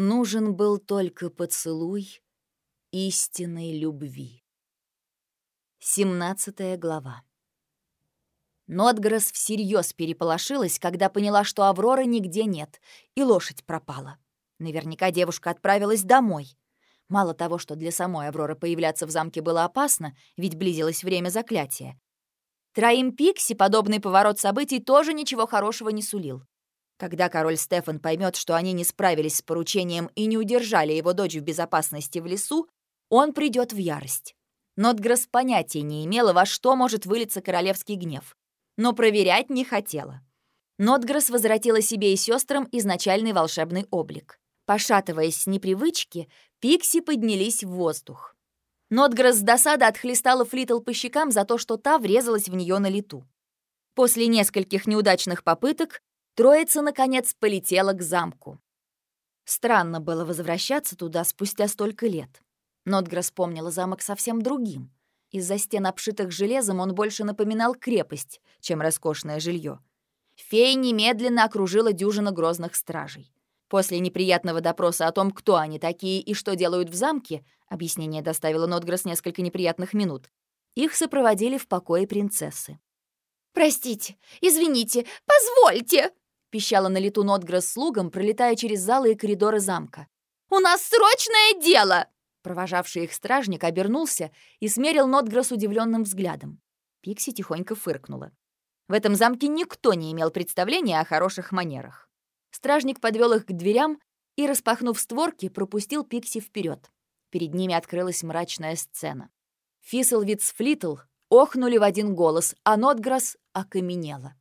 Нужен был только поцелуй истинной любви. 17 глава. Нотгресс всерьез переполошилась, когда поняла, что Авроры нигде нет, и лошадь пропала. Наверняка девушка отправилась домой. Мало того, что для самой Авроры появляться в замке было опасно, ведь близилось время заклятия. Троим Пикси подобный поворот событий тоже ничего хорошего не сулил. Когда король Стефан поймет, что они не справились с поручением и не удержали его дочь в безопасности в лесу, он придет в ярость. Нотгресс понятия не имела, во что может вылиться королевский гнев, но проверять не хотела. Нотгресс возвратила себе и сестрам изначальный волшебный облик. Пошатываясь с непривычки, Пикси поднялись в воздух. Нотгресс с досады отхлестала Флитл по щекам за то, что та врезалась в нее на лету. После нескольких неудачных попыток Троица, наконец, полетела к замку. Странно было возвращаться туда спустя столько лет. Нотгресс помнила замок совсем другим. Из-за стен, обшитых железом, он больше напоминал крепость, чем роскошное жилье. Фея немедленно окружила дюжина грозных стражей. После неприятного допроса о том, кто они такие и что делают в замке, объяснение доставило Нотгресс несколько неприятных минут, их сопроводили в покое принцессы. «Простите, извините, позвольте!» — пищала на лету Нотгресс слугам, пролетая через залы и коридоры замка. «У нас срочное дело!» Провожавший их стражник обернулся и смерил Нотгресс удивленным взглядом. Пикси тихонько фыркнула. В этом замке никто не имел представления о хороших манерах. Стражник подвел их к дверям и, распахнув створки, пропустил Пикси вперед. Перед ними открылась мрачная сцена. Фисселвиц Флитл охнули в один голос, а Нотграсс окаменела.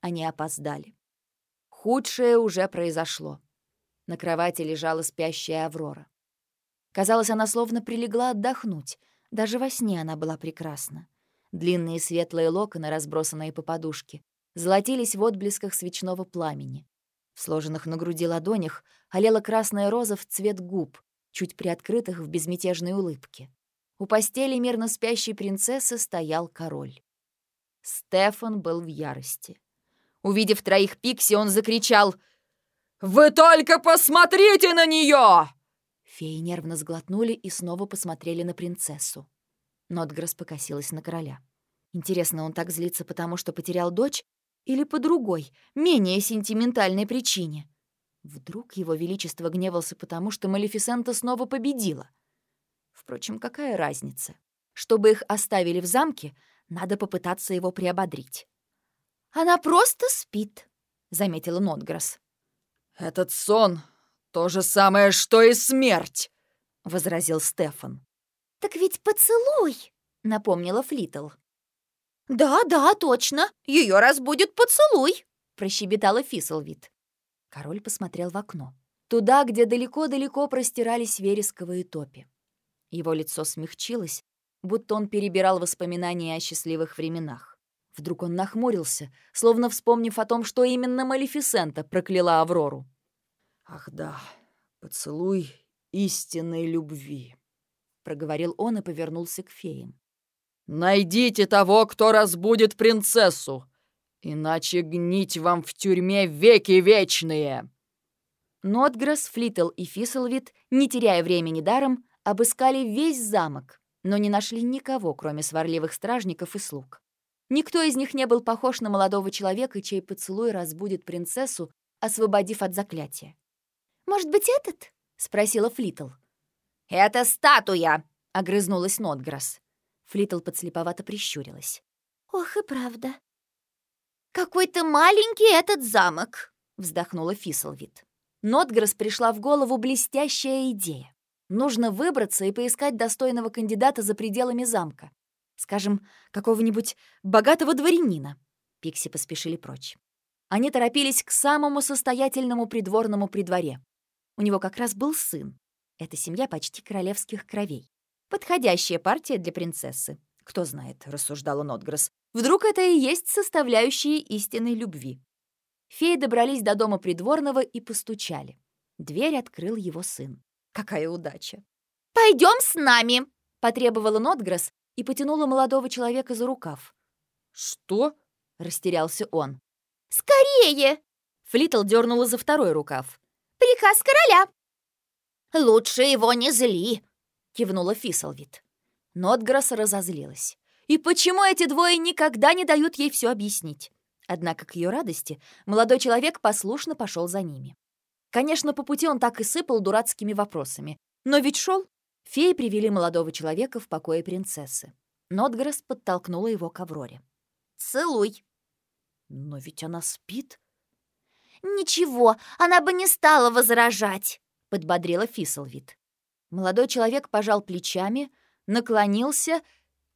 Они опоздали. Худшее уже произошло. На кровати лежала спящая Аврора. Казалось, она словно прилегла отдохнуть. Даже во сне она была прекрасна. Длинные светлые локоны, разбросанные по подушке, золотились в отблесках свечного пламени. В сложенных на груди ладонях олела красная роза в цвет губ, чуть приоткрытых в безмятежной улыбке. У постели мирно спящей принцессы стоял король. Стефан был в ярости. Увидев троих Пикси, он закричал «Вы только посмотрите на нее!» Феи нервно сглотнули и снова посмотрели на принцессу. Нотгресс покосилась на короля. Интересно, он так злится, потому что потерял дочь? Или по другой, менее сентиментальной причине? Вдруг его величество гневался потому, что Малефисента снова победила? Впрочем, какая разница? Чтобы их оставили в замке, надо попытаться его приободрить. Она просто спит», — заметила Нотгресс. «Этот сон — то же самое, что и смерть», — возразил Стефан. «Так ведь поцелуй», — напомнила Флитл. «Да, да, точно. Ее разбудит поцелуй», — прощебетала Фиселвит. Король посмотрел в окно. Туда, где далеко-далеко простирались вересковые топи. Его лицо смягчилось, будто он перебирал воспоминания о счастливых временах. Вдруг он нахмурился, словно вспомнив о том, что именно Малефисента прокляла Аврору. «Ах да, поцелуй истинной любви», — проговорил он и повернулся к феям. «Найдите того, кто разбудит принцессу, иначе гнить вам в тюрьме веки вечные!» Нотгресс, Флитл и Фисселвит, не теряя времени даром, обыскали весь замок, но не нашли никого, кроме сварливых стражников и слуг. Никто из них не был похож на молодого человека, чей поцелуй разбудит принцессу, освободив от заклятия. «Может быть, этот?» — спросила Флитл. «Это статуя!» — огрызнулась Нотграсс. Флитл подслеповато прищурилась. «Ох и правда». «Какой-то маленький этот замок!» — вздохнула Фисселвит. Нотграсс пришла в голову блестящая идея. Нужно выбраться и поискать достойного кандидата за пределами замка. Скажем, какого-нибудь богатого дворянина. Пикси поспешили прочь. Они торопились к самому состоятельному придворному при дворе. У него как раз был сын. Эта семья почти королевских кровей. Подходящая партия для принцессы. Кто знает, рассуждала Нотгресс. Вдруг это и есть составляющие истинной любви. Феи добрались до дома придворного и постучали. Дверь открыл его сын. Какая удача! «Пойдем с нами!» — потребовала Нотгресс, и потянула молодого человека за рукав. «Что?» — растерялся он. «Скорее!» Флитл дернула за второй рукав. «Приказ короля! «Лучше его не зли», — кивнула Фисселвит. Нотграсс разозлилась. И почему эти двое никогда не дают ей все объяснить? Однако к ее радости молодой человек послушно пошел за ними. Конечно, по пути он так и сыпал дурацкими вопросами. Но ведь шел. Феи привели молодого человека в покое принцессы. Нотгресс подтолкнула его к Авроре. «Целуй!» «Но ведь она спит!» «Ничего, она бы не стала возражать!» — подбодрила Фисселвит. Молодой человек пожал плечами, наклонился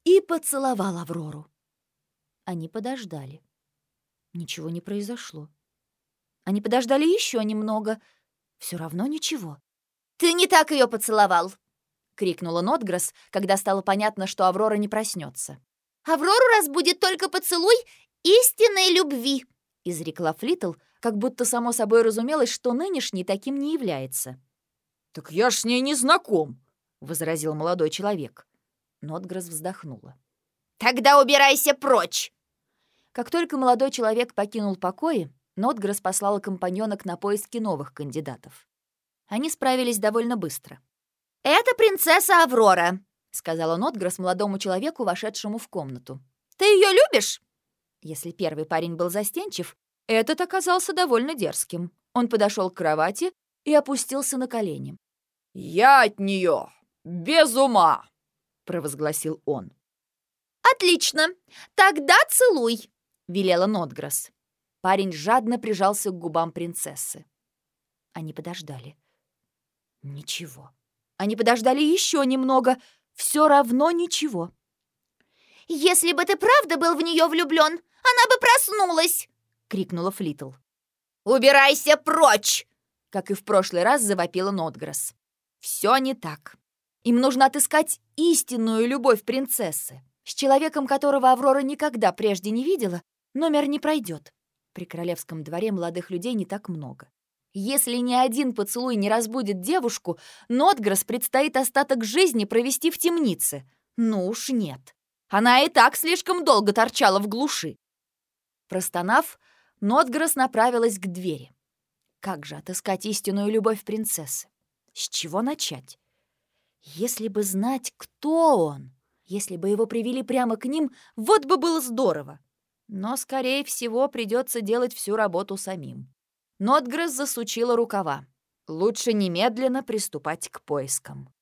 и поцеловал Аврору. Они подождали. Ничего не произошло. Они подождали еще немного. Все равно ничего. «Ты не так ее поцеловал!» — крикнула Нотгресс, когда стало понятно, что Аврора не проснется. «Аврору разбудит только поцелуй истинной любви!» — изрекла Флитл, как будто само собой разумелось, что нынешний таким не является. «Так я ж с ней не знаком», — возразил молодой человек. Нотгресс вздохнула. «Тогда убирайся прочь!» Как только молодой человек покинул покои, Нотгресс послала компаньонок на поиски новых кандидатов. Они справились довольно быстро. «Это принцесса Аврора», — сказала Нотгресс молодому человеку, вошедшему в комнату. «Ты ее любишь?» Если первый парень был застенчив, этот оказался довольно дерзким. Он подошел к кровати и опустился на колени. «Я от нее без ума!» — провозгласил он. «Отлично! Тогда целуй!» — велела Нотгресс. Парень жадно прижался к губам принцессы. Они подождали. Ничего. Они подождали еще немного. Все равно ничего. «Если бы ты правда был в нее влюблен, она бы проснулась!» — крикнула Флитл. «Убирайся прочь!» Как и в прошлый раз завопила Нотгресс. Все не так. Им нужно отыскать истинную любовь принцессы. С человеком, которого Аврора никогда прежде не видела, номер не пройдет. При королевском дворе молодых людей не так много. Если ни один поцелуй не разбудит девушку, Нотгресс предстоит остаток жизни провести в темнице. Ну уж нет. Она и так слишком долго торчала в глуши. Простонав, Нотгресс направилась к двери. Как же отыскать истинную любовь принцессы? С чего начать? Если бы знать, кто он, если бы его привели прямо к ним, вот бы было здорово. Но, скорее всего, придется делать всю работу самим. Нотгресс засучила рукава. Лучше немедленно приступать к поискам.